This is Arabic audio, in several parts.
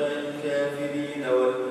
الكافرين والمؤمنين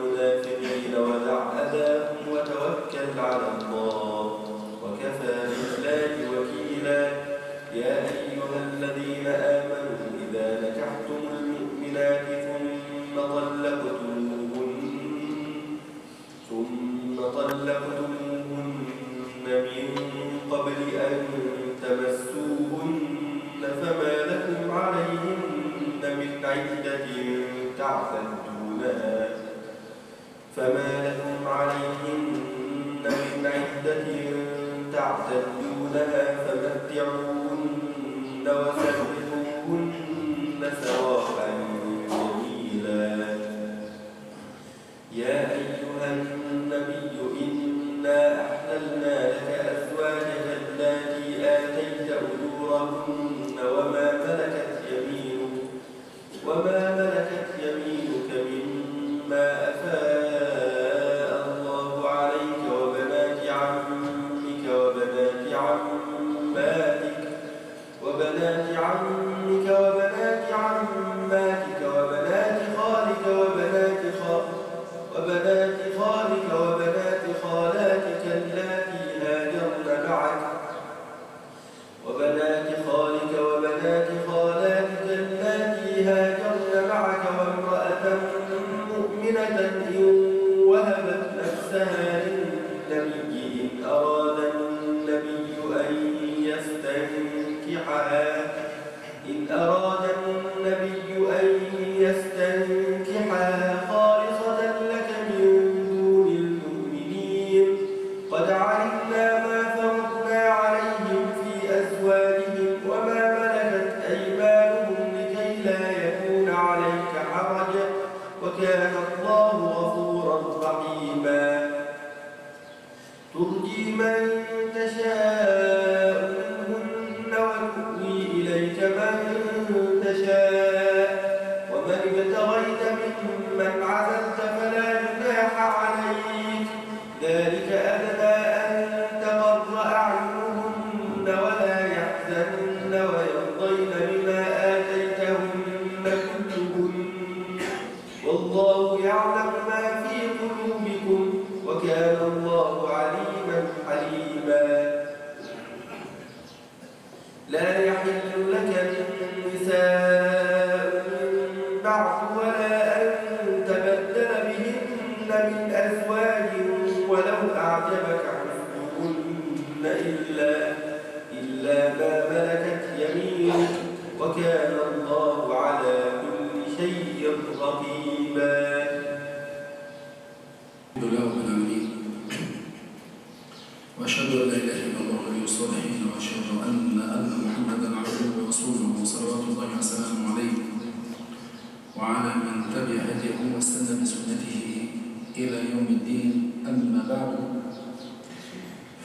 我们呢。من أثر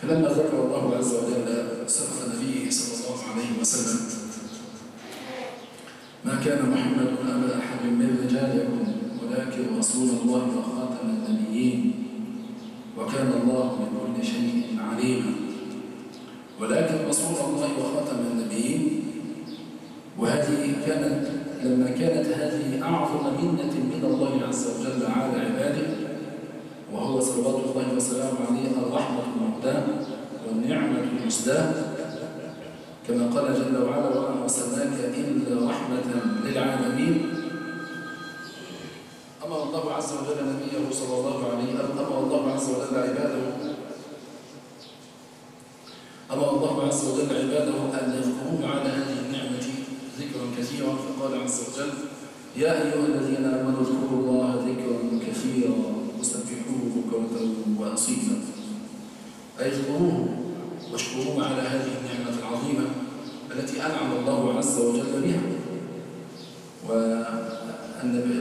فلما ذكر الله عز وجل صدق نبيه صلى الله عليه وسلم ما كان محمد أبا أحد من رجالكم ولكن رسول الله وخاتم النبيين وكان الله بكل شيء عليما. ولكن رسول الله وخاتم النبيين وهذه كانت لما كانت هذه أعظم منة من الله عز وجل على عباده وهو صلوات الله وسلامه عليه الرحمة المعداة والنعمة المجداة. كما قال جل وعلا وما أرسلناك إلا رحمة للعالمين أمر الله عز وجل نبيه صلى الله عليه وسلم. أمر الله عز وجل عباده. أمر الله عز وجل عباده أن يذكروه على هذه النعمة ذكرا كثيرا. فقال عز وجل يا أيها الذين آمنوا اذكروا الله ذكرا كثيرا وأصيلا. أي واشكروه على هذه النعمة العظيمة التي أنعم الله عز وجل بها.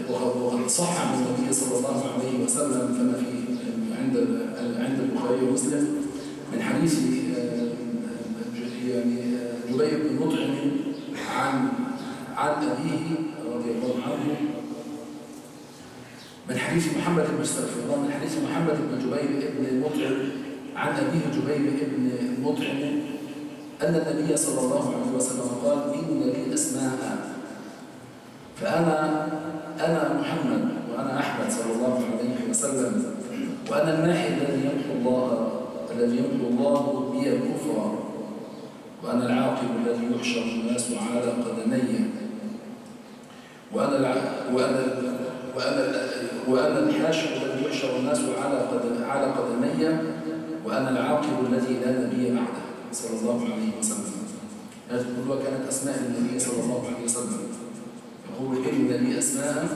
وقد صح عن النبي صلى الله عليه وسلم كما في عند عند البخاري ومسلم من حديث يعني جبير بن مطعم عن عن أبيه رضي الله عنه من حديث محمد بن استغفر من حديث محمد بن جبير بن مطعم عن أبيه جبير بن مطعم أن النبي صلى الله عليه وسلم قال إن لي أسماء فأنا أنا محمد وأنا أحمد صلى الله عليه وسلم وأنا الماحي الذي يمحو الله الذي يمحو الله بي الكفر وأنا العاقب الذي يحشر الناس على قدمي وأنا. وأنا وأنا وأنا الحاشر الذي يحشر الناس على قدم على قدمي وأنا العاقب الذي لا نبي بعده صلى الله عليه وسلم. هذه كلها كانت أسماء النبي صلى الله عليه وسلم. يقول إن لي أسماء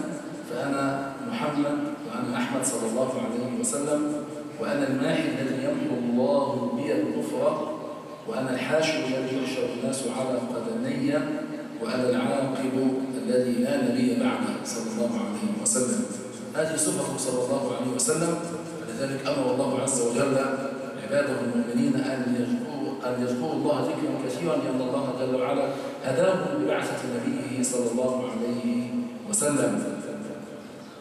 فأنا محمد وأنا أحمد صلى الله عليه وسلم وأنا الماحي الذي يمحو الله بي الكفر وأنا الحاشر الذي يحشر الناس على قدمي وأنا العاقب الذي لا نبي بعده صلى الله عليه وسلم. هذه صفته صلى الله عليه وسلم. ولذلك أمر الله عز وجل عباده المؤمنين أن يذكروا أن يذكروا الله ذكرا كثيرا لأن الله جل وعلا هداهم ببعثة نبيه صلى الله عليه وسلم.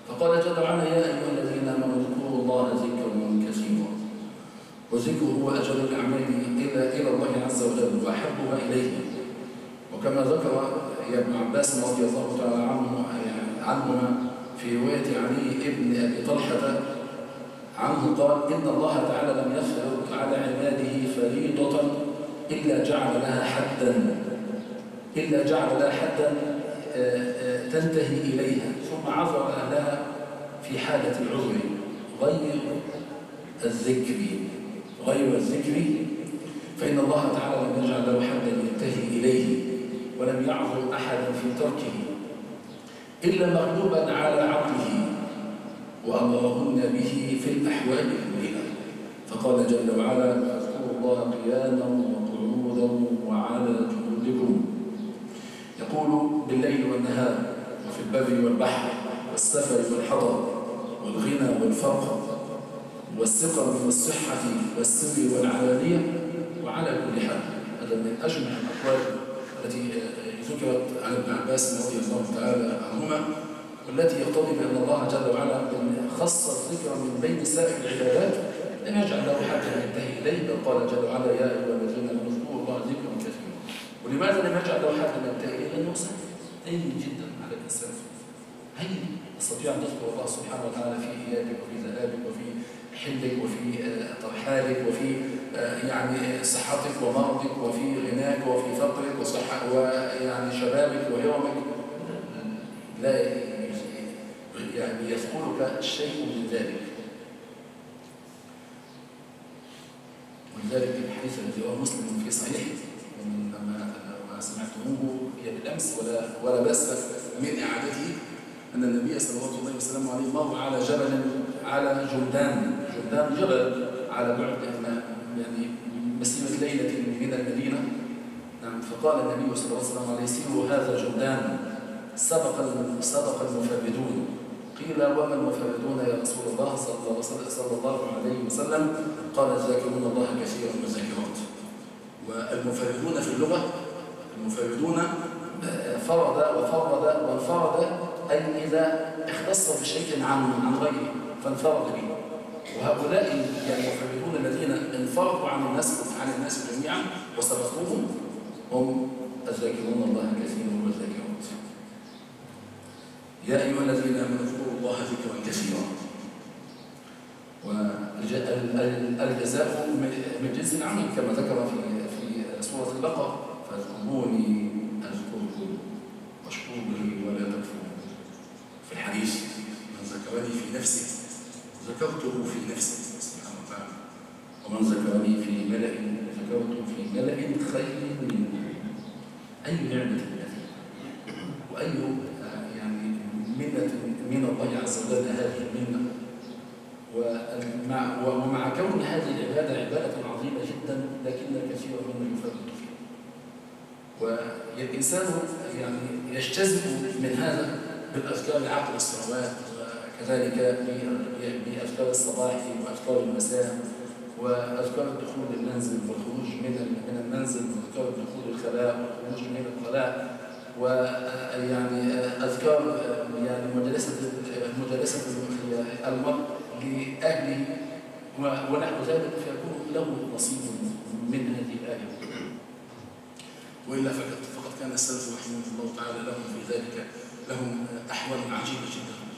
فقال جل وعلا يا أيها الذين آمنوا اذكروا الله ذكرا كثيرا. وذكره هو أجل الأعمال إلى إلى الله عز وجل وأحبها إليه. وكما ذكر يا ابن عباس رضي الله تعالى عنه عنهما في رواية علي ابن أبي طلحة عنه قال إن الله تعالى لم يفرض على عباده فريضة إلا جعل لها حدا إلا جعل لها حدا تنتهي إليها ثم عذر أهلها في حالة العذر غير الذكر غير الذكر فإن الله تعالى لم يجعل له حدا ينتهي إليه. ولم يعذر أحدا في تركه إلا مغلوبا على عقله وأمرهن به في الأحوال كلها. فقال جل وعلا اذكروا الله قياما وقعودا وعلى جنودكم يقول بالليل والنهار وفي البر والبحر والسفر والحضر والغنى والفقر والسقم والصحة والسر والعلانية وعلى كل حال هذا من أجمع الأقوال التي ذكرت عن ابن عباس رضي الله تعالى عنهما والتي يقتضي بأن الله جل وعلا خص الذكر من بين سائر العبادات لم يجعل له حتى ينتهي إليه بل قال جل وعلا يا أيها الذين آمنوا اذكروا الله ذكرا كثيرا ولماذا لم يجعل له حتى ينتهي إليه؟ لأنه سهل جدا على الإنسان هين تستطيع أن تذكر الله سبحانه وتعالى في إيابك وفي ذهابك وفي حلك وفي ترحالك وفي يعني صحتك ومرضك وفي غناك وفي فقرك وصحة ويعني شبابك ويومك. لا يعني يثقلك شيء من ذلك. ولذلك الحديث الذي رواه مسلم في صحيح. لما سمعتموه هي بالأمس ولا ولا بأس من إعادته أن النبي صلى الله عليه وسلم عليه مر على جبل على جلدان جلدان جبل على بعد يعني مسيرة ليلة من المدينة. نعم فقال النبي صلى الله عليه وسلم عليه هذا جلدان سبق سبق المفردون. قيل وما المفردون يا رسول الله صلى الله عليه وسلم قال الذاكرون الله كثيرا والذاكرات والمفردون في اللغة المفردون فرد وفرد وانفرد أي إذا اختص بشيء عن عن غيره فانفرد به. وهؤلاء المفردون الذين انفردوا عن الناس عن الناس جميعا وسبقوهم هم الذاكرون الله كثيرا والذاكرات يا أيها الذين آمنوا اذكروا الله ذكرا كثيرا. والجزاء من جنس العمل كما ذكر في في سورة البقرة. فاذكروني أذكركم واشكروا لي ولا تكفرون. في الحديث من ذكرني في نفسه ذكرته في نفسه سبحانه وتعالى ومن ذكرني في ملأ ذكرته في ملأ خير منه أي نعمة هذه وأي يعني منة من الله عز وجل هذه المنة ومع, ومع كون هذه العبادة عبادة عظيمة جدا لكن كثيرا منا يفرط فيها. والإنسان يعني يجتذب من هذا بالأذكار عقل الصلوات وكذلك بأذكار الصباح وأذكار المساء وأذكار الدخول للمنزل والخروج من من المنزل وأذكار الدخول الخلاء والخروج من الخلاء ويعني أذكار يعني مجالسة مجالسة المرء لأهله ونحو ذلك فيكون له نصيب من هذه الآية. وإلا فقد كان السلف رحمه الله تعالى لهم في ذلك لهم أحوال عجيبة جدا.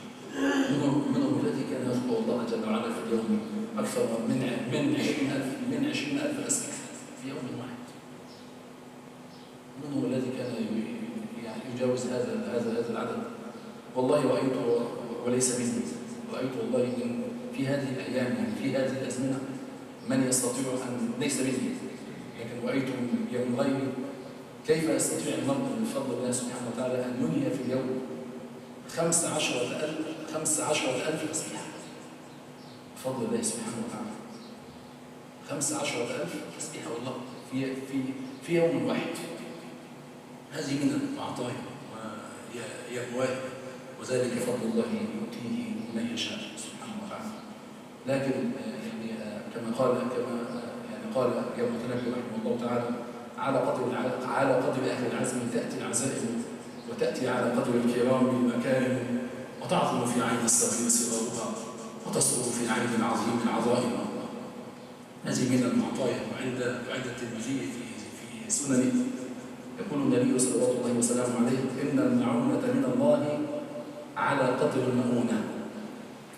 منهم الذي كان يذكر الله جل وعلا في اليوم أكثر من من 20000 من 20000 أسئلة في يوم واحد. منهم الذي كان يعني يجاوز هذا هذا هذا العدد. والله رأيته وليس مني رأيت والله من في هذه الأيام يعني في هذه الأزمنة من يستطيع أن ليس مني لكن رأيت من غيري كيف يستطيع المرء من فضل الله سبحانه وتعالى أن ينهي في اليوم خمس عشرة ألف خمس عشرة ألف تسبيحة. بفضل الله سبحانه وتعالى. خمس عشرة ألف تسبيحة والله في في في يوم واحد. هذه من العطايا وهي مواهب وذلك فضل الله يؤتيه من يشاء سبحانه وتعالى. لكن يعني كما قال كما يعني قال يوم التنبي رحمه الله تعالى على قدر على قدر أهل العزم تأتي العزائم وتأتي على قدر الكرام المكارم وتعظم في عين الصغير صغارها وتصغر في عين العظيم العظائم هذه من المعطايا وعند وعند الترمذي في في سننه. يقول النبي صلى الله وسلامه عليه إن المعونة من الله على قدر المؤونة.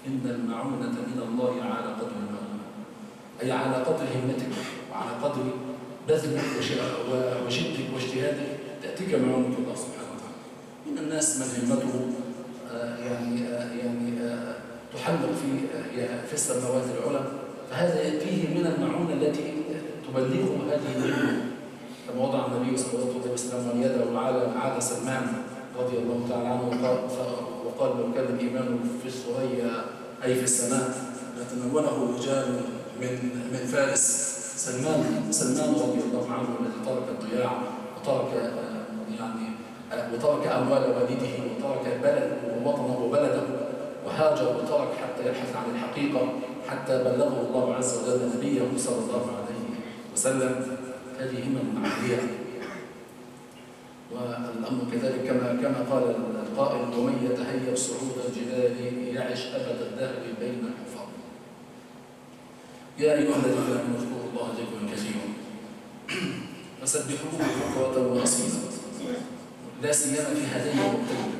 إن المعونة من الله على قدر المؤونة. أي على قدر همتك وعلى قدر بذلك وجدك واجتهادك تأتيك معونة الله سبحانه وتعالى. من الناس من همته يعني يعني تحلق في في السماوات العلى. فهذا يأتيه من المعونة التي تبلغه هذه النعمة كما وضع النبي صلى الله عليه وسلم يده على على سلمان رضي الله تعالى عنه وقال, وقال لو كان الإيمان في الثريا أي في السماء لتنوله رجال من من فارس. سلمان سلمان رضي الله عنه الذي ترك الضياع وترك يعني وترك أموال والده وترك بلد ووطنه وبلده وهاجر وترك حتى يبحث عن الحقيقة حتى بلغه الله عز وجل نبيه صلى الله عليه وسلم. هذه همم عالية والأمر كذلك كما كما قال القائل ومن يتهيأ صعود الجبال يعش أبد الدهر بين الحفاظ. يا أيها الذين آمنوا اذكروا الله ذكرا كثيرا فسبحوه بكرة وأصيلا. لا سيما في هذين الوقتين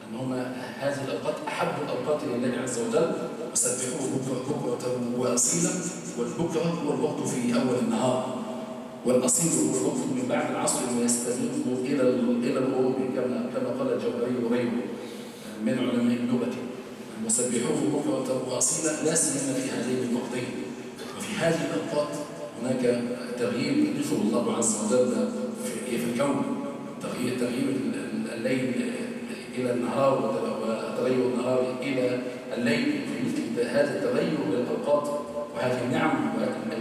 لأن هما هذه الأوقات أحب الأوقات لله عز وجل. وسبحوه بكرة وأصيلا والبكرة هو الوقت في أول النهار. والأصيل هو الوقت من بعد العصر ويستمر إلى إلى الغروب كما كما قال الجوهري وغيره من علماء اللغة. وسبحوه بكرة وأصيلا لا سيما في هذين الوقتين. وفي هذه الأوقات هناك تغيير يدخل الله عز وجل في الكون. تغيير تغيير الليل إلى النهار وتغير النهار إلى الليل. في هذا التغير للاوقات وهذه النعم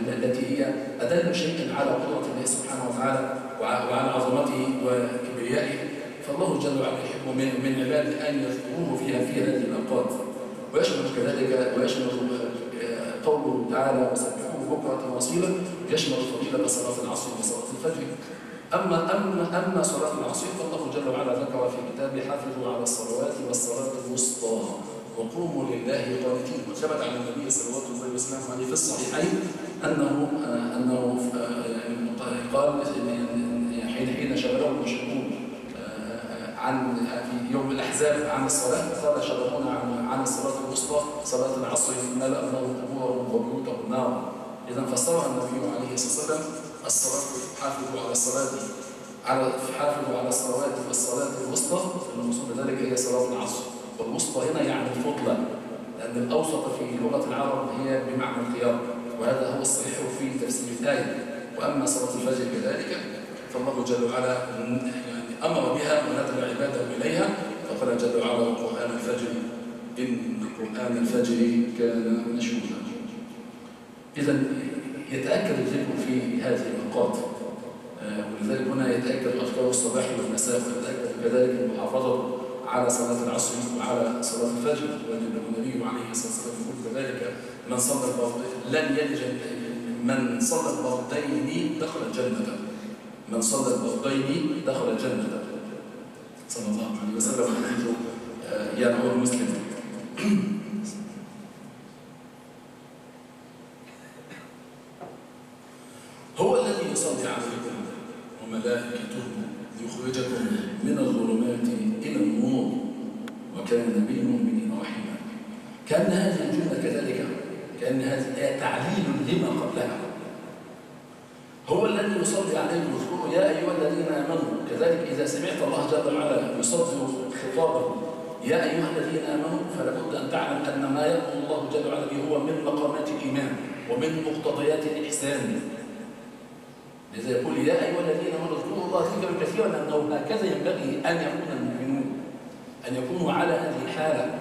التي هي أدل شيء على قدرة الله سبحانه وتعالى وعلى عظمته وكبريائه فالله جل وعلا يحب من عباده أن يذكروه فيها في هذه الأوقات. ويشمل كذلك ويشمل قوله تعالى وسبحوه بكرة واصيلا. يشمل فضيلة صلاة العصر وصلاة الفجر. أما أما أما صلاة العصر فالله جل وعلا ذكر في كتابه حافظوا على الصلوات والصلاة الوسطى وقوموا لله قانتين. وثبت عن النبي صلى الله عليه وسلم في الصحيحين أنه أنه قال حين حين شغله المشركون عن في يوم الأحزاب عن الصلاة قال شغلونا عن عن الصلاة الوسطى صلاة العصر ملأ الله قبورهم وبيوتهم نارا. إذا فسرها النبي عليه الصلاة والسلام الصلاة حافظوا على الصلاة على حافظوا على الصلوات والصلاة الوسطى المقصود بذلك هي صلاة العصر. والوسطى هنا يعني الفضلى لأن الأوسط في لغة العرب هي بمعنى الخيار وهذا هو الصحيح في تفسير الآية. وأما صلاة الفجر كذلك فالله جل وعلا يعني أمر بها وندب عباده إليها فقال جل وعلا وقرآن الفجر إن قرآن الفجر كان مشهودا. إذا يتأكد الذكر في هذه الأوقات آه، ولذلك هنا يتأكد أذكار الصباح والمساء ويتأكد كذلك المحافظة على صلاة العصر وعلى صلاة الفجر. والنبي عليه الصلاة والسلام يقول كذلك من صلى الفرضين لن يلج من صلى الفرضين دخل الجنة. من صلى الفرضين دخل الجنة. صلى الله عليه وسلم. حديث آه، يرواه مسلم هو الذي يصلي عليكم وملائكته ليخرجكم من الظلمات إلى النور. وكان بالمؤمنين رحيما. كأن هذه الجملة كذلك كأن هذه الآية تعليل لما قبلها. هو الذي يصلي عليكم اذكروا يا أيها الذين آمنوا. كذلك إذا سمعت الله جل وعلا يصدر خطابه. يا أيها الذين آمنوا فلا بد أن تعلم أن ما يأمر الله جل وعلا به هو من مقامات الإيمان ومن مقتضيات الإحسان. لذا يقول يا أيها الذين آمنوا اذكروا الله ذكرا كثيرا أنه هكذا ينبغي أن يكون المؤمنون أن يكونوا على هذه الحالة.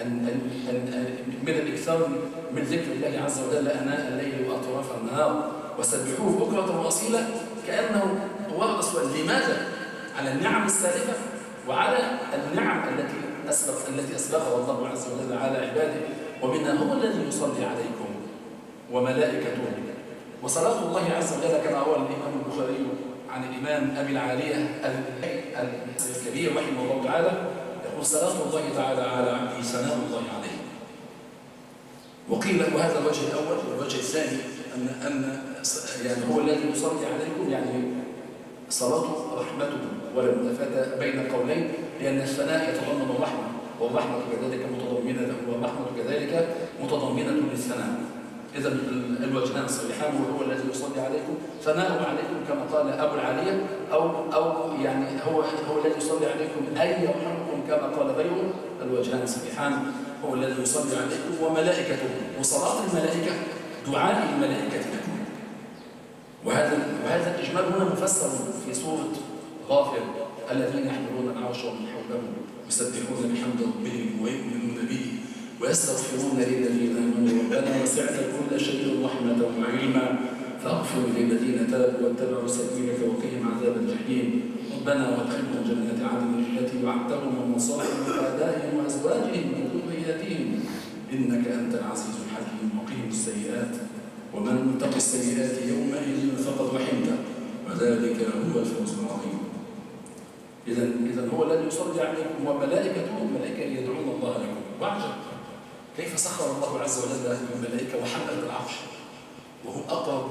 أن أن أن من الإكثار من ذكر الله عز وجل أناء الليل وأطراف النهار وسبحوه بكرة وأصيلا كأنه ورد السؤال لماذا؟ على النعم السالفة وعلى النعم التي أسبق التي أسبقها الله عز وجل على عباده. ومنها هو الذي يصلي عليكم وملائكته وصلاة الله عز وجل كما روى الإمام البخاري عن الإمام أبي العالية الكبير رحمه الله تعالى يقول صلاة الله تعالى على عبده سلام الله عليه. وقيل وهذا الوجه الأول والوجه الثاني أن أن يعني هو الذي يصلي عليكم يعني صلاته رحمته ولا منافاة بين القولين لأن الثناء يتضمن الرحمة والرحمة كذلك متضمنة والرحمة كذلك متضمنة للثناء. إذا الوجهان صحيحان وهو الذي يصلي عليكم؟ ثناؤه عليكم كما قال أبو العالية أو أو يعني هو هو الذي يصلي عليكم أي يرحمكم كما قال غيره؟ الوجهان صحيحان هو الذي يصلي عليكم وملائكته وصلاة الملائكة دعاء الملائكة لكم. وهذا وهذا الإجمال هنا مفسر في سورة غافر الذين يحملون العرش ومن حوله يسبحون بحمد ربهم ويؤمنون به. ويستغفرون للذين آمنوا ربنا وسعت كل شيء رحمة وعلما. فاغفر للذين تابوا واتبعوا سبيلك وقهم عذاب الجحيم. ربنا وادخلهم جنات عدن التي وعدتهم من ابائهم وأزواجهم وذرياتهم. إنك أنت العزيز الحكيم وقهم السيئات. ومن اتقي السيئات يومئذ فقد رحمته وذلك هو الفوز العظيم. اذا اذا هو الذي يصلي عليكم وملائكته. الملائكه يدعون الله لكم. واعجب كيف سخر الله عز وجل الملائكة وحملة العرش؟ وهم أقرب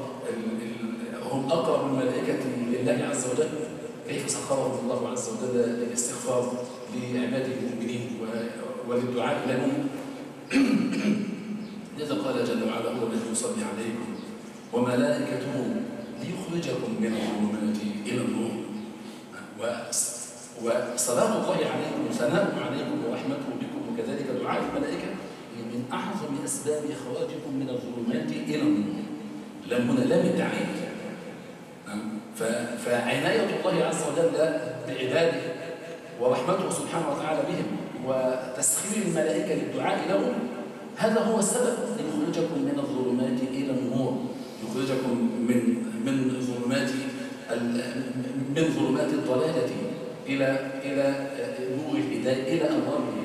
هم أقرب الملائكة لله عز وجل؟ كيف سخرهم الله عز وجل للاستغفار لعباده المؤمنين وللدعاء لهم؟ لذا قال جل وعلا هو الذي يصلي عليكم؟ وملائكته ليخرجكم من الظلمات إلى النور. وصلاة الله عليكم وثناؤه عليكم ورحمته بكم وكذلك دعاء الملائكة من أعظم أسباب إخراجكم من الظلمات إلى النور. لم هنا لم التعليم فعناية الله عز وجل بعباده ورحمته سبحانه وتعالى بهم وتسخير الملائكة للدعاء لهم هذا هو السبب ليخرجكم من الظلمات إلى النور. يخرجكم من من ظلمات من ظلمات الضلالة إلى إلى نور الهداية إلى أنوار الهداية.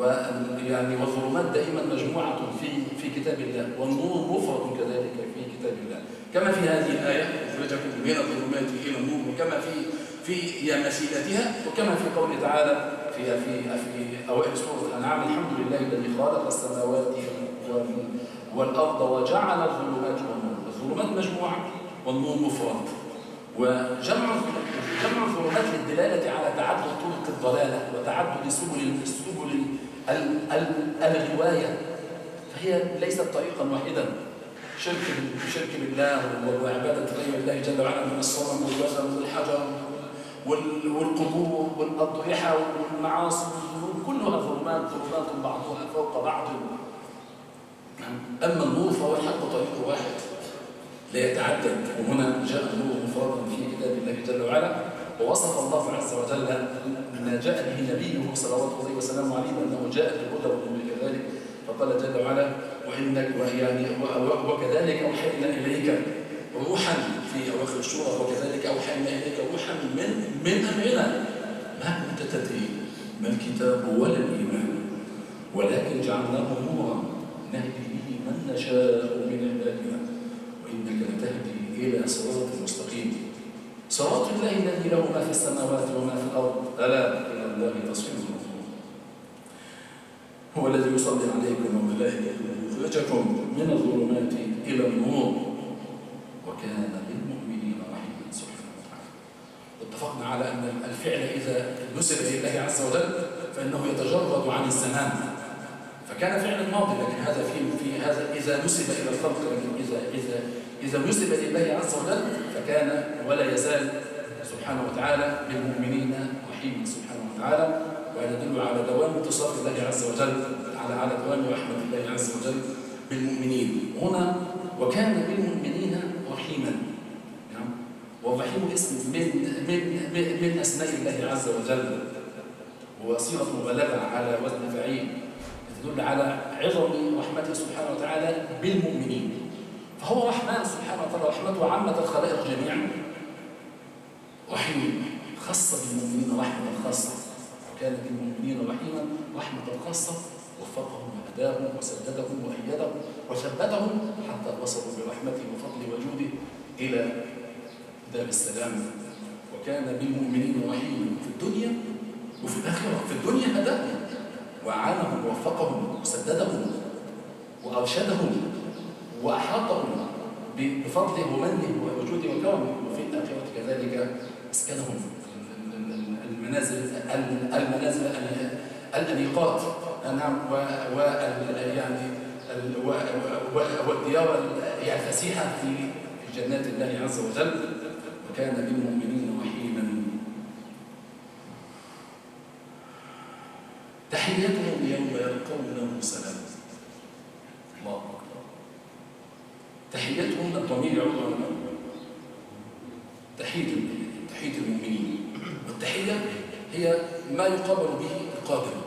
ويعني والظلمات دائما مجموعة في في كتاب الله والنور مفرد كذلك في كتاب الله. كما في هذه الآية أخرجكم من الظلمات إلى النور وكما في في مسيلتها وكما في قوله تعالى في في في أوائل سورة الأنعام الحمد لله الذي خلق السماوات والأرض وجعل الظلمات والنور. الظلمات مجموعة والنور مفرد. وجمع جمع الظلمات للدلالة على تعدد طرق الضلالة وتعدد سبل سبل الرواية. فهي ليست طريقا واحدا. شرك شرك بالله وعبادة غير الله جل وعلا من الصنم والوثن والحجر والقبور والأضرحة والمعاصي والذنوب كلها ظلمات ظلمات بعضها فوق بعض. أما النور فهو الحق طريق واحد لا يتعدد. وهنا جاء النور مفردا في كتاب الله جل وعلا. ووصف الله عز وجل ما جاء به نبيه صلوات الله وسلامه عليه بأنه جاء بالهدى والنور كذلك. فقال جل وعلا وإنك ويعني وكذلك أوحينا إليك روحا في أواخر الشورى وكذلك أوحينا إليك روحا من من أمرنا. ما كنت تدري ما الكتاب ولا الإيمان ولكن جعلناه نورا نهدي به من نشاء من عبادنا وإنك لتهدي إلى صراط مستقيم. صراط الله الذي له ما في السماوات وما في الأرض. ألا إلى الله تصير هو الذي يصلي عليكم وملائكته ليخرجكم من الظلمات إلى النور. وكان بالمؤمنين رحيما سبحانه وتعالى. اتفقنا على أن الفعل إذا نسب الله عز وجل فإنه يتجرد عن الزمان. فكان فعل ماضي لكن هذا في في هذا إذا نسب إلى الخلق لكن اذا اذا إذا نسب لله عز وجل فكان ولا يزال سبحانه وتعالى بالمؤمنين رحيما سبحانه وتعالى ويدل على دوام اتصال الله عز وجل على على دوام رحمة الله عز وجل بالمؤمنين. هنا وكان بالمؤمنين رحيما. نعم. والرحيم اسم من من من, أسماء الله عز وجل. وصيغه مبالغه على وزن فعيل تدل على عظم رحمته سبحانه وتعالى بالمؤمنين. فهو رحمن سبحانه وتعالى رحمته عامة الخلائق جميعا. رحيم. خص بالمؤمنين رحمة خاصة. وكان بالمؤمنين رحيما رحمة خاصة. وفقهم وهداهم وسددهم وأيدهم وثبتهم حتى وصلوا برحمته وفضله وجوده إلى دار السلام. وكان بالمؤمنين رحيما في الدنيا وفي الآخرة. في الدنيا هداهم. وأعانهم ووفقهم وسددهم وأرشدهم وأحاطهم بفضله ومنه ووجوده وكرمه وفي الآخرة كذلك أسكنهم المنازل المنازل الأنيقات. نعم و يعني والديار يعني الفسيحة في جنات الله عز وجل. وكان بالمؤمنين رحيما. تحيتهم يوم يلقونه سلام الله أكبر تحيتهم الضمير يعود على تحية تحية المؤمنين. والتحية هي ما يقابل به القادم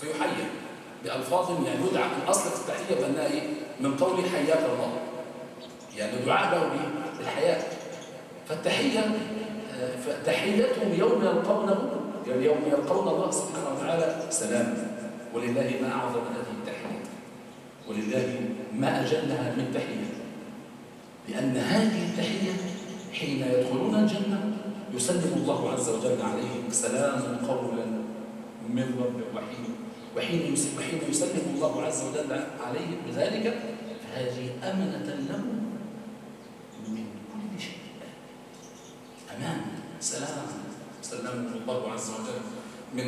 فيحيى بألفاظ يعني يدعى الأصل في التحية بأنها إيه؟ من قول حياك الله. يعني دعاء له بالحياة فالتحية فتحيتهم يوم يلقونه يعني يوم يلقون الله سبحانه وتعالى سلام. ولله ما أعظم هذه ولله ما أجلها من تحية. لأن هذه التحية حين يدخلون الجنة يسلم الله عز وجل عليهم سلام قولا من رب رحيم وحين يسلم الله عز وجل عليهم بذلك فهذه أمنة لهم من كل شيء. أمان سلام سلمهم الله عز وجل من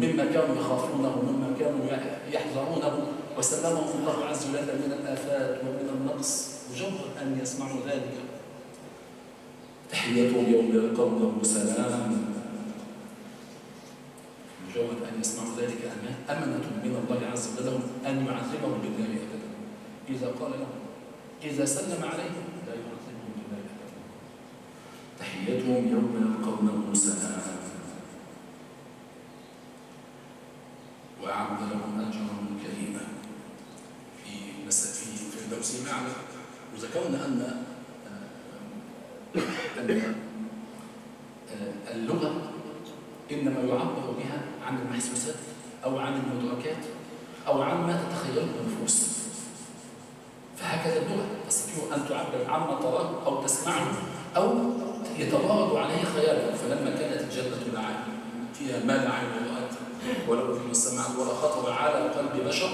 مما كانوا يخافونه ومما كانوا يحذرونه. وسلمهم الله عز وجل من الآفات ومن النقص. مجرد أن يسمعوا ذلك. تحيتهم يوم يلقونه سلام. مجرد أن يسمعوا ذلك أمنة من الله عز وجل. أن يعذبهم بالنار أبدا. إذا قال لهم إذا سلم عليهم لا يعذبهم بالنار أبدا. تحيتهم يوم يلقونه سلام. وأعد لهم أجرا كريما. في في فردوس معنا. وذكرنا أن أن اللغة إنما يعبر بها عن المحسوسات أو عن المدركات أو عن ما تتخيله النفوس. فهكذا اللغة تستطيع أن تعبر عما تراه أو تسمعه أو يتوارد عليه خيالك فلما كانت الجنة العين فيها ما رأت ولا أذن سمعت ولا خطر على قلب بشر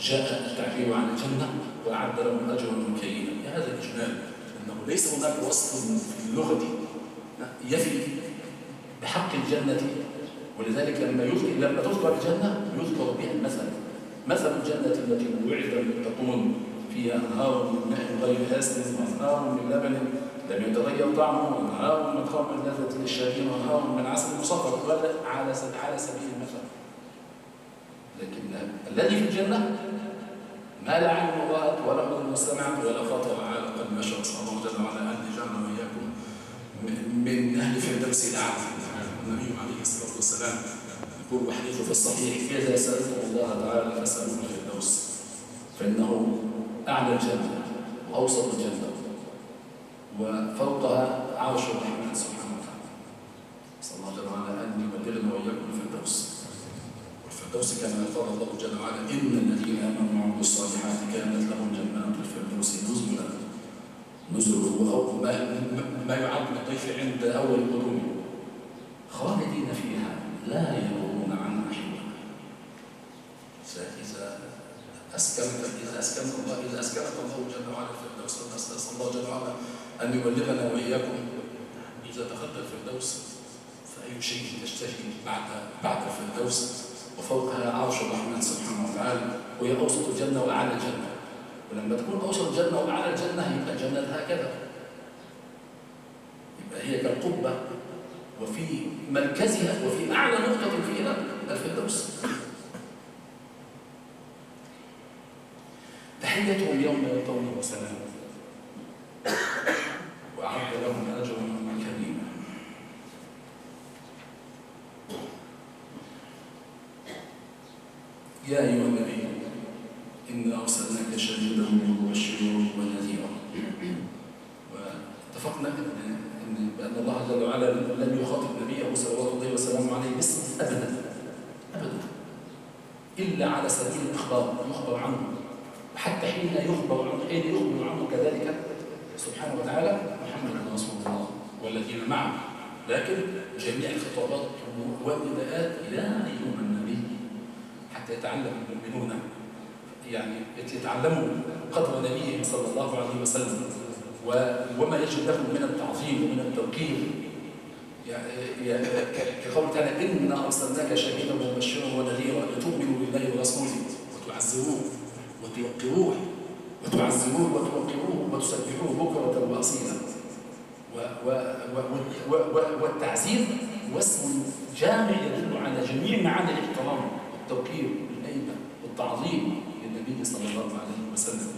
جاء التعبير عن الجنة وأعد لهم أجرا كريما. هذا الإجمال أنه ليس هناك وصف في اللغة يفي بحق الجنة. ولذلك لما يذكر لما تذكر الجنة يذكر بها المثل. مثل الجنة التي وعد المتقون فيها أنهار من ماء غير آسن وأنهار من لبن. لم يتغير طعمه وأنهار من خمر لذة للشاربين وأنهار من عسل مصفى على على سبيل المثل لكن الذي في الجنة ما لا عين رأت ولا أذن سمعت ولا خطر على قلب بشر صلى الله جل وعلا أن يجعلنا وإياكم من أهل فردوس الأعلى. النبي عليه الصلاة والسلام يقول وحديثه في الصحيح إذا سألتم الله تعالى فاسألوه الفردوس فإنه أعلى الجنة وأوسط الجنة. وفوقها عرش الرحمن سبحانه وتعالى. صلى الله جل وعلا أن يبلغنا وإياكم الفردوس والفردوس كما قال الله جل وعلا إن الذين آمنوا وعملوا الصالحات كانت لهم جنات الفردوس نزلا. نزل أو ما, ما يعد بالضيف عند أول قدومه. خالدين فيها لا يبغون عنها حولا إذا أسكنت إذا أسكنت الله إذا أسكنت الله جل وعلا الفردوس نسأل الله جل وعلا أن يبلغنا وإياكم إذا دخلت الفردوس فأي شيء تشتهي بعد بعد الفردوس وفوقها عرش الرحمن سبحانه وتعالى وهي أوسط الجنة وأعلى الجنة. ولما تكون أوسط الجنة وأعلى الجنة يبقى الجنة هكذا. يبقى هي كالقبة وفي مركزها وفي أعلى نقطة فيها الفردوس. تحيتهم يوم يلقونه وسلام وأعد لهم أجرا كريما يا أيها النبي إنا أرسلناك شاهدا ومبشرا ونذيرا. واتفقنا إن بأن الله جل وعلا لم يخاطب نبيه صلوات الله وسلامه عليه باسم أبدا أبدا إلا على سبيل الإخبار يخبر عنه. وحتى حين يخبر عنه حين يخبر عنه كذلك سبحانه وتعالى محمد رسول الله والذين معه. لكن جميع الخطابات والنداءات يا أيها النبي حتى يتعلم المؤمنون يعني يتعلموا قدر نبيهم صلى الله عليه وسلم وما يجب لهم من التعظيم ومن التوقير كقول تعالى إنا أرسلناك شاهدا ومبشرا ونذيرا لتؤمنوا بالله ورسوله وتعزروه وتوقروه وتعزروه وتوقروه وتسبحوه بكرة وأصيلا. والتعزير واسم جامع يدل على جميع معاني الاحترام. والتوقير والهيبة والتعظيم للنبي صلى الله عليه وسلم.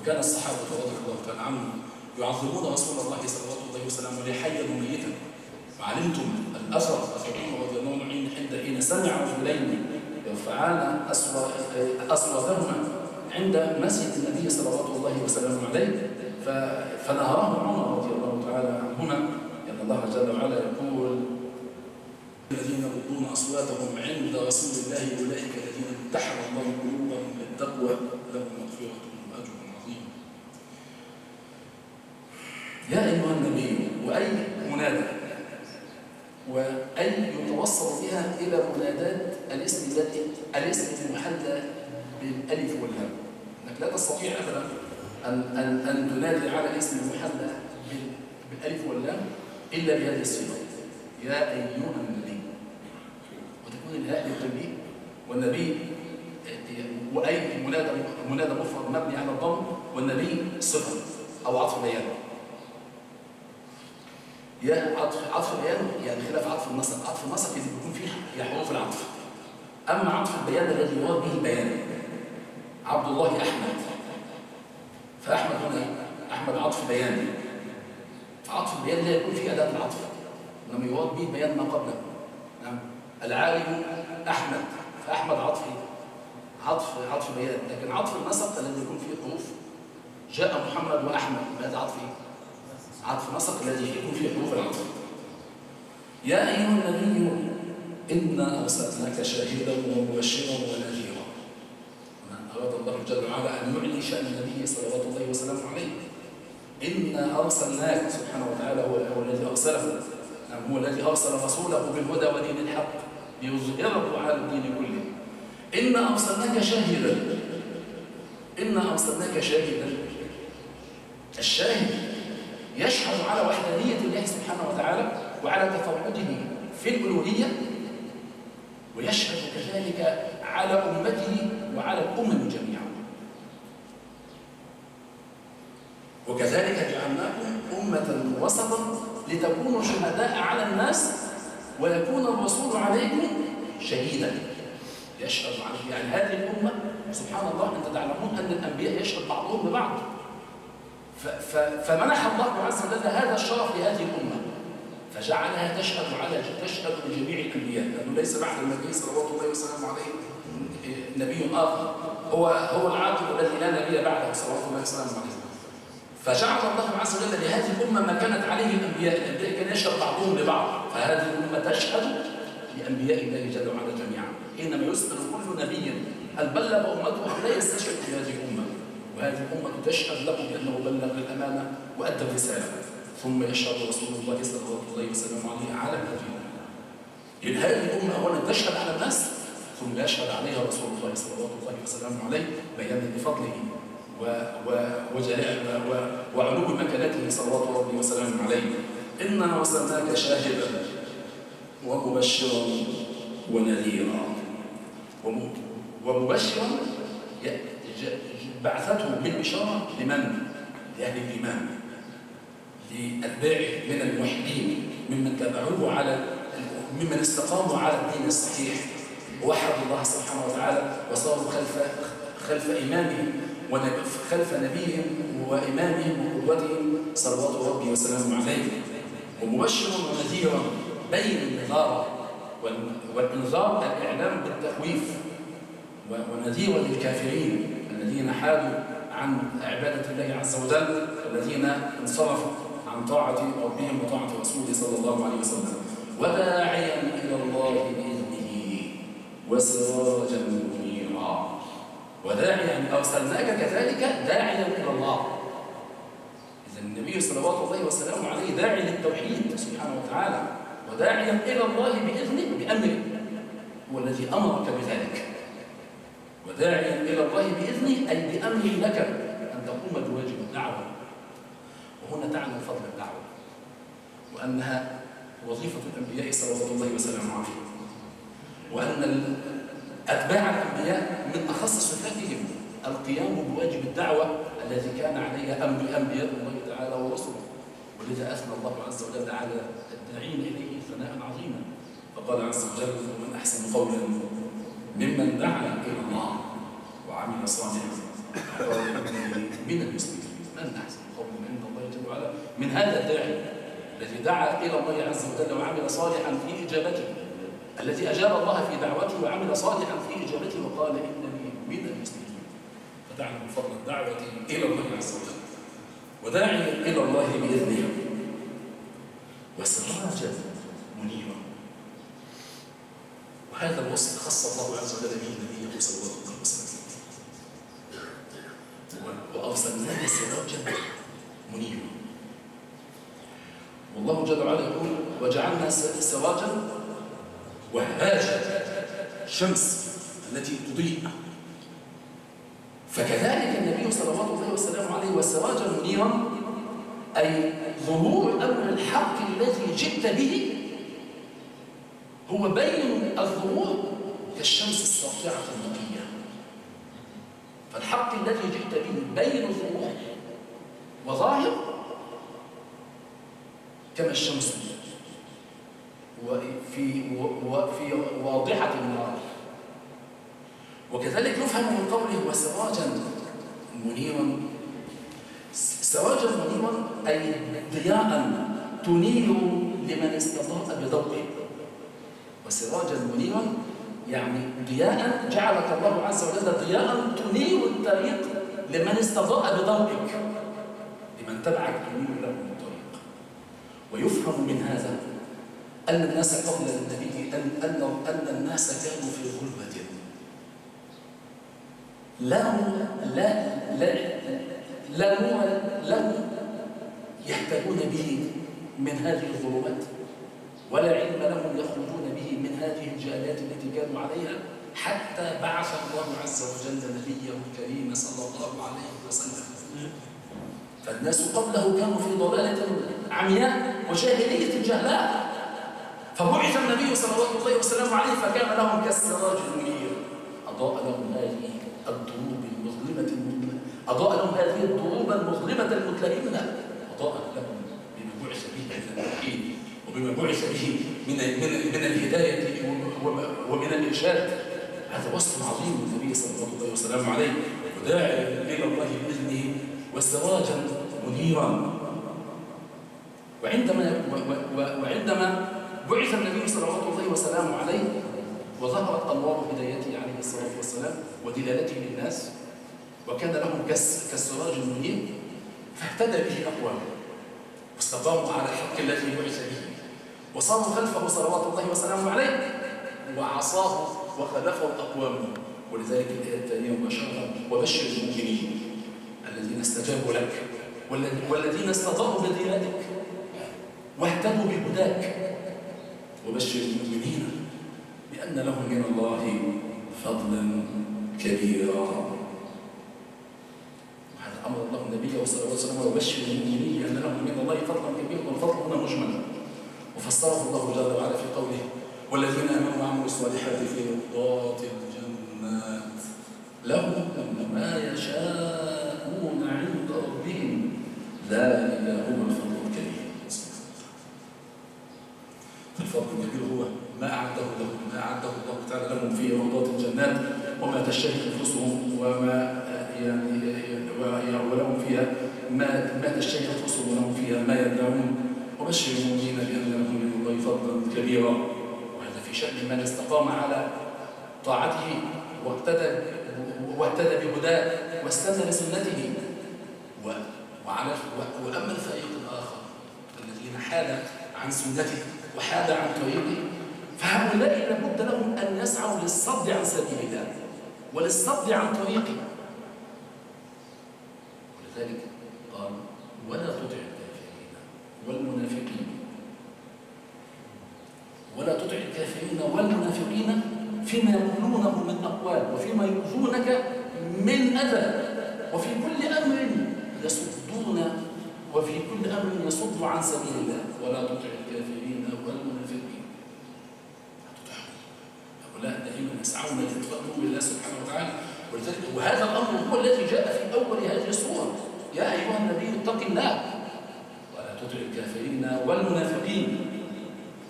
وكان الصحابة رضي الله تعالى عنهم يعظمون رسول الله صلى الله عليه وسلم لحيا وميتا وعلمتم الأثر أثرهم رضي الله عنهم حين سمعوا رجلين يرفعان أصواتهما عند مسجد النبي صلوات الله وسلامه عليه. فنهراه عمر رضي الله تعالى عنهما. لأن الله جل وعلا يقول الذين يغضون أصواتهم عند رسول الله أولئك الذين امتحن الله قلوبهم للتقوى لهم مغفرة وأجر عظيم. يا أيها النبي وأي منادى وأي يتوصل بها إلى منادات الاسم الذي الاسم المحلى بالألف والهاء أنك لا تستطيع أبدا أن, أن, أن تنادي على الاسم المحلى بالألف واللام إلا بهذه الصيغة يا أيها النبي. وتكون الهاء للتنبيه والنبي وأي منادى منادى مفرد مبني على الضم والنبي صفة أو عطف بيان يا عطف عطف بيان يعني خلاف عطف النصب عطف النصب اللي بيكون فيه هي حروف العطف. أما عطف البيان الذي يراد به البيان عبد الله أحمد. فأحمد هنا أحمد عطف بياني عطف البيان لا يكون فيه أداة العطف إنما يراد به بيان ما قبله. نعم. العالم أحمد. فأحمد عطف عطف عطف بيان لكن عطف النسق الذي يكون فيه حروف جاء محمد وأحمد. هذا عطف عطف نسق الذي يكون فيه حروف العطف. يا أيها النبي إنا أرسلناك شاهدا ومبشرا ونذيرا. أراد الله جل وعلا أن يعلي شأن النبي صلى الله وسلم عليه إنا أرسلناك. سبحانه وتعالى هو الذي أرسله. هو الذي أرسل رسوله بالهدى ودين الحق. ليظهره على الدين كله. إنا أرسلناك شاهدا. إنا أرسلناك شاهدا. الشاهد يشهد على وحدانية الله سبحانه وتعالى وعلى تفرده في الألوهية ويشهد كذلك على أمته وعلى الأمم جميعا. وكذلك جعلناكم أمة وسطا لتكونوا شهداء على الناس ويكون الرسول عليكم شهيدا. يشهد عليه يعني هذه الأمة سبحان الله أنت تعلمون أن الأنبياء يشهد بعضهم لبعض فمنح الله عز وجل هذا الشرف لهذه الأمة. فجعلها تشهد على تشهد لجميع الأنبياء لأنه ليس بعد النبي صلى الله عليه وسلم عليه نبي آخر. هو هو العاقب الذي لا نبي بعده صلى الله عليه وسلم عليه. فجعل الله عز وجل لهذه الأمة ما كانت عليه الأنبياء. الأنبياء كان يشهد بعضهم لبعض فهذه الأمة تشهد لأنبياء الله جل وعلا جميعا. حينما يسأل كل نبي هل بلغ أمته لا يستشهد في هذه الأمة؟ وهذه الأمة تشهد له بأنه بلغ الأمانة وأدى الرسالة. ثم يشهد رسول الله صلى الله عليه وسلم عليه على الأمة إن هذه الأمة أولا تشهد على الناس ثم يشهد عليها رسول الله صلى الله عليه وسلم عليه بيانا لفضله وعلو مكانته صلوات ربي وسلامه عليه. إنا وصلناك شاهدا ومبشرا ونذيرا. ومبشرا بعثته بالبشارة لمن؟ لأهل الإيمان. لأتباعه من الموحدين ممن تبعوه على ممن استقاموا على الدين الصحيح. ووحدوا الله سبحانه وتعالى وصاروا خلف خلف إمامهم خلف نبيهم وإمامهم وقدوتهم صلوات ربي وسلامه عليه ومبشرا ونذيرا بين النظارة والإنذار الإعلام بالتخويف ونذيرا للكافرين الذين حادوا عن عبادة الله عز وجل الذين انصرفوا عن طاعة ربهم وطاعة رسوله صلى الله عليه وسلم. وداعيا إلى الله بإذنه وسراجا منيرا. وداعيا أرسلناك كذلك داعيا إلى الله. النبي صلوات الله وسلامه عليه داعي للتوحيد سبحانه وتعالى وداعيا إلى الله بإذنه بأمره هو الذي أمرك بذلك. وداعيا إلى الله بإذنه أي بأمره لك أن تقوم بواجب الدعوة. وهنا تعلم فضل الدعوة وأنها وظيفة الأنبياء صلوات الله وسلامه عليه وأن أتباع الأنبياء من أخص صفاتهم القيام بواجب الدعوة الذي كان عليها أنبياء الله تعالى ورسله ولذا أثنى الله عز وجل على الداعين إليه ثناء عظيما. فقال عز وجل ومن أحسن قولا ممن دعا إلى الله وعمل صالحا من المسلمين. من أحسن قولا عند الله جل وعلا؟ من هذا الداعي الذي دعا إلى الله عز وجل وعمل صالحا في إجابته الذي أجاب الله في دعوته وعمل صالحا في إجابته وقال إنني من المسلمين. فدعنا بفضل الدعوة إلى الله عز وجل. وداعي إلى الله بإذنه. وسراجا منيرا. وهذا الوصف خص الله عز وجل به نبيه صلى الله عليه وسلم. وأرسلناه سراجا منيرا. والله جل وعلا يقول وجعلنا سراجا وهاجا شمس التي تضيء فكذلك النبي صلى الله عليه وسلم عليه وسراجا منيرا أي ظهور أمر الحق الذي جئت به هو بين الظهور كالشمس الساطعة النقية. فالحق الذي جئت به بين الظهور وظاهر كما الشمس. وفي وفي واضحة النار. وكذلك نفهم من قوله وسراجا منيرا. سراجا منيرا أي ضياء تنير لمن استضاء بضوءه وسراجا منيرا يعني ضياء جعلك الله عز وجل ضياء تنير الطريق لمن استضاء بضوئك لمن تبعك تنير له الطريق ويفهم من هذا أن الناس قبل النبي أن, أن, أن الناس كانوا في غربة لا لا لا لا لهم يهتدون به من هذه الظلمات ولا علم لهم يخرجون به من هذه الجالات التي كانوا عليها حتى بعث الله عز وجل نبيه الكريم صلى الله عليه وسلم. فالناس قبله كانوا في ضلالة عمياء وجاهلية جهلاء. فبعث النبي صلى الله عليه وسلم عليه فكان لهم كالسراج المنير. أضاء لهم هذه الضروب المظلمة المظلمة. أضاء لهم هذه الضروب المظلمة المتلهمة أضاء لهم بما بعث به من التوحيد وبما بعث به من من من الهداية ومن الإرشاد. هذا وصف عظيم للنبي صلى الله عليه وسلم عليه. وداعي إلى الله بإذنه وسراجا منيرا. وعندما وعندما بعث النبي صلى الله عليه وسلم عليه وظهرت أنوار هدايته الصلاة والسلام ودلالته للناس وكان لهم كالسراج المنير فاهتدى به أقوامه واستقاموا على الحق الذي بعث به وصاروا خلفه صلوات الله وسلامه عليه وعصاه وخلفه أقوامه. ولذلك الآية الثانية مباشرة وبشر المؤمنين الذين استجابوا لك والذين استضاءوا بدينتك واهتدوا بهداك. وبشر المؤمنين بأن لهم من الله فضلا كبيرا. وهذا أمر الله النبي صلى الله عليه وسلم وبشر المؤمنين بأن لهم من الله فضلا كبيرا والفضل هنا مجمل. وفسره الله جل وعلا في قوله والذين آمنوا وعملوا الصالحات في روضات الجنات لهم ما يشاءون عند ربهم ذلك هو الفضل الكبير الفضل الكبير هو ما أعده لهم ما أعده الله تعالى لهم في روضات الجنات وما تشتهي أنفسهم وما يعني ولهم فيها ما ما تشتهي أنفسهم ولهم فيها ما يدعون. وبشر المؤمنين بأن لهم من الله فضلا كبيرا. وهذا في شأن من استقام على طاعته واقتدى واهتدى بهداه واستنى بسنته. وعلى وأما الفريق الآخر الذين حال عن سنته وحاد عن طريقه فهؤلاء لابد لهم أن يسعوا للصد عن سبيل الله وللصد عن طريقه. ولذلك قال ولا تطع الكافرين والمنافقين. ولا تطع الكافرين والمنافقين فيما يقولونه من أقوال وفيما يؤذونك من أذى وفي كل أمر يصدون وفي كل أمر يصد عن سبيل الله. ولا تطع الكافرين والمنافقين هؤلاء يسعون ليتفقوا بالله سبحانه وتعالى. ولذلك وهذا الأمر هو الذي جاء في أول هذه السورة. يا أيها النبي اتق الله. ولا تطع الكافرين والمنافقين.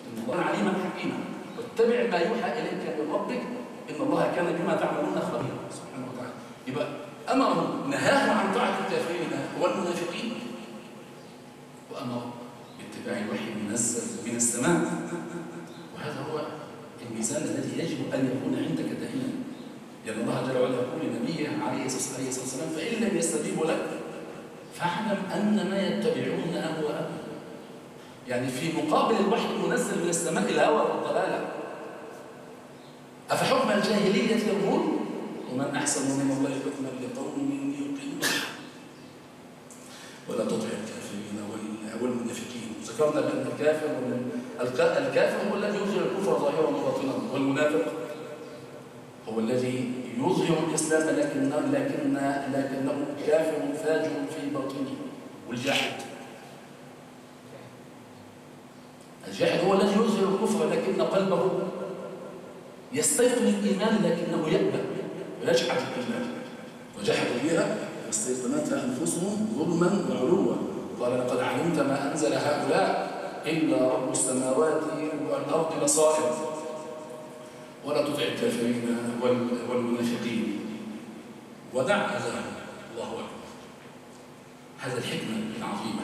إن الله عليما حكيما. واتبع ما يوحى إليك من ربك. إن الله كان بما تعملون خبيرا. سبحانه وتعالى. يبقى أمره نهاه عن طاعة الكافرين والمنافقين. وأمر باتباع الوحي المنزل من السماء. وهذا هو الميزان الذي يجب أن يكون عندك دائما. لأن الله جل وعلا يقول لنبيه عليه الصلاة والسلام فإن لم يستجيبوا لك فاعلم أن ما يتبعون أهواءهم. يعني في مقابل الوحي المنزل من السماء الهوى والضلالة. أفحكم الجاهلية يبغون ومن أحسن من الله حكما لقوم يوقنون. ولا تطع الكافرين. والمنافقين. ذكرنا بأن الكافر الكافر هو الذي يظهر الكفر ظاهرا وباطنا والمنافق هو الذي يظهر الإسلام لكن لكن لكنه كافر فاجر في باطنه. والجاحد. الجاحد هو الذي يظهر الكفر لكن قلبه يستيقن الإيمان لكنه يأبى. ويجحد الإيمان. وجحدوا بها واستيقنتها أنفسهم ظلما وعلوا. قال لقد علمت ما أنزل هؤلاء إلا رب السماوات والأرض بصائر ولا تطع الكافرين والمنافقين. ودع أذاهم. الله أكبر. هذا الحكمة العظيمة.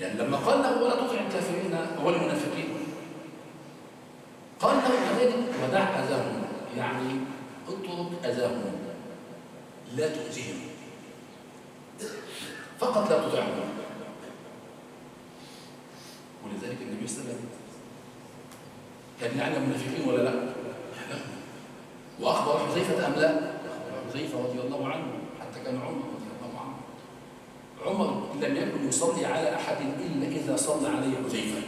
يعني لما قال له ولا تطع الكافرين والمنافقين قال له كذلك ودع أذاهم. يعني اترك أذاهم. لا تؤذيهم. فقط لا تطعهم ولذلك النبي صلى الله عليه وسلم كان يعلم المنافقين ولا لا؟ يعلمهم وأخبر حذيفة أم لا؟ أخبر حذيفة رضي الله عنه حتى كان عمر رضي الله عنه عمر لم يكن يصلي على أحد إلا إذا صلى عليه حذيفة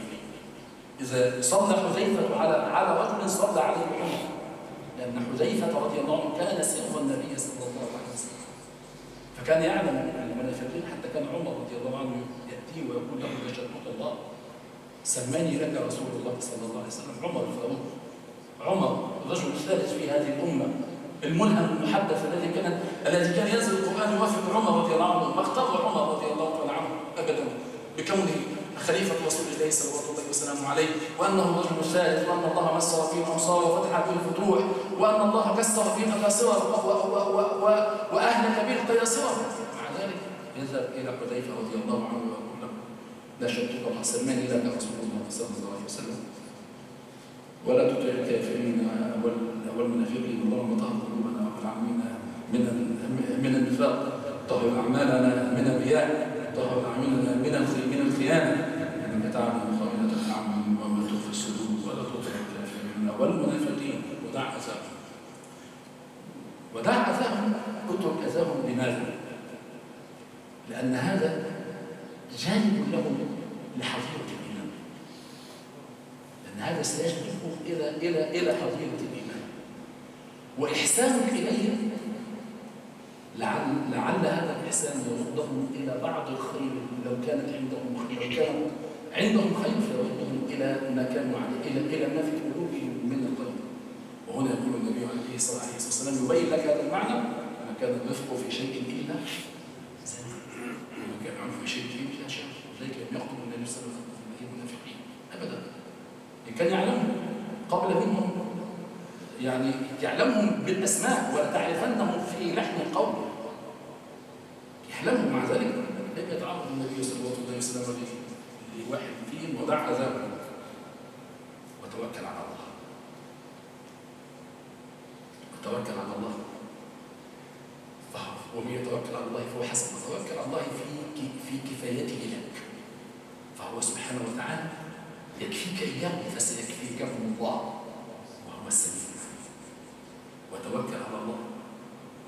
إذا صلى حذيفة على على رجل صلى عليه عمر لأن حذيفة رضي الله عنه كان سر النبي صلى الله عليه وسلم فكان يعلم المنافقين حتى كان عمر رضي الله عنه يأتيه ويقول له يشهدك الله سماني لك رسول الله صلى الله عليه وسلم عمر الفاروق عمر الرجل الثالث في هذه الأمة الملهم المحدث الذي كان الذي كان ينزل القرآن يوافق عمر رضي الله عنه ما اختار عمر رضي الله تعالى عنه أبدا بكونه خليفة رسول الله صلى الله عليه وسلم عليه وأنه الرجل الثالث وأن الله مسر فيه الأمصار وفتح به الفتوح وأن الله كسر في مكاسره وأهلك به القياسره مع ذلك يذهب إلى حذيفة رضي الله عنه ويقول له نشدتك الله سلمان لك رسول الله صلى الله عليه وسلم. ولا تطع الكافرين والمنافقين اللهم طهر قلوبنا والعالمين من من النفاق. طهر أعمالنا من الرياء. طهر أعمالنا من من الخيانة. إنك تعلم خائنة الأعمال وما تخفي الصدور ولا تطع الكافرين والمنافقين. ودع أذاهم ودع أذاهم اترك أذاهم لماذا؟ لأن هذا جانب لهم لحظيرة الإيمان. لأن هذا سيجذبهم إلى إلى إلى حظيرة الإيمان. وإحسانك إليهم لعل, لعل هذا الإحسان يردهم إلى بعض الخير. لو كانت عندهم خير لو كانوا عندهم خير فيردهم إلى ما كانوا عليه إلى إلى ما في قلوبهم من الخير وهنا يقول النبي عليه الصلاة والسلام يبين لك هذا المعنى ما كان الرفق في شيء إلا وما كان عنه في شيء إلا شر لذلك لم يخطب النبي صلى الله عليه وسلم المنافقين أبدا. إن كان يعلمهم قبل منهم. يعني يعلمهم بالأسماء ولا تعرفنهم في لحن القول. يعلمهم مع ذلك. لم يتعرض النبي صلى الله عليه وسلم لواحد فيهم ودع ذاك وتوكل على الله. وتوكل على الله. ومن يتوكل على الله فهو حسب وتوكل على الله في في كفايته لك. فهو سبحانه وتعالى يكفيك إياه فسيكفيكهم الله وهو السميع. وتوكل على الله.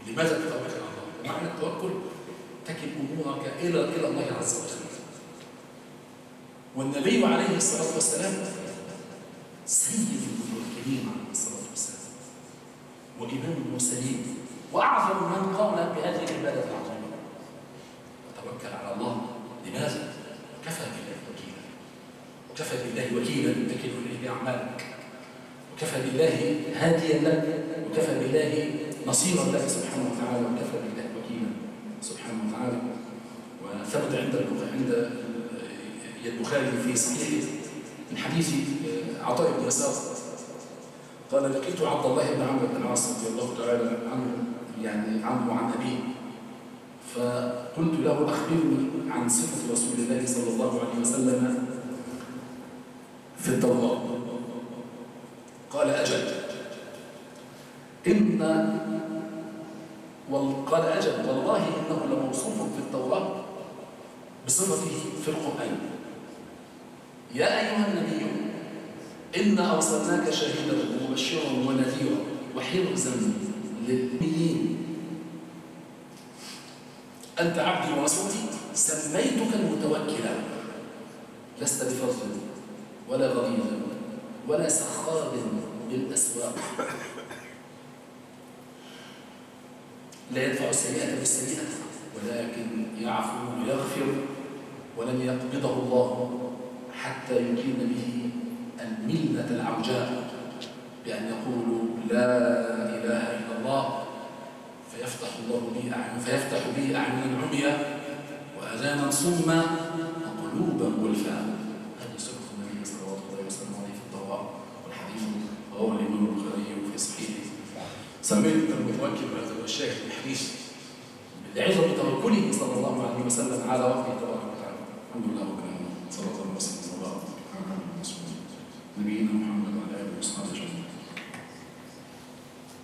لماذا تتوكل على الله؟ معنى التوكل تكل أمورك إلى إلى الله عز وجل. والنبي عليه الصلاة والسلام سيد المتوكلين عليه الصلاة والسلام. وإمام المرسلين واعظم من قام بهذه العبادة العظيمة. وتوكل على الله لماذا؟ كفى بالله وكيلا. وكفى بالله وكيلا. تكل إليه اعمالك وكفى بالله هاديا لك. وكفى بالله نصيرا لك. سبحانه وتعالى وكفى بالله وكيلا. سبحانه وتعالى. وثبت عند عند البخاري في صحيحه من حديث عطاء بن يسار. قال لقيت عبد الله بن عمرو بن العاص رضي الله تعالى عنه يعني عنه وعن أبيه. فقلت له أخبرني عن صفة رسول الله صلى الله عليه وسلم في التوراة. قال أجل. إن قال أجل. والله إنه لموصوف في التوراة بصفته في القرآن. يا أيها النبي إنا أرسلناك شهيدا ومبشرا ونذيرا وحرزا للمؤمنين أنت عبدي ورسولي سميتك المتوكلا. لست بفضل ولا غليظ ولا سخاب بالأسواق. لا يدفع السيئة بالسيئة ولكن يعفو ويغفر ولن يقبضه الله حتى يقيم به الملة العوجاء بأن يقولوا لا إله إلا الله فيفتح الله به أعين فيفتح به أعينا عميا وأذانا صما وقلوبا غلفا. هذه سنة النبي صلى الله عليه وسلم عليه في التوراة والحديث رواه الإمام البخاري في صحيحه. سميت المتوكل هذا في الحديث لعظم توكله صلى الله عليه وسلم على ربه تبارك وتعالى. الحمد لله رب العالمين. صلى الله عليه وسلم نبينا محمد وعلى آله وصحبه أجمعين.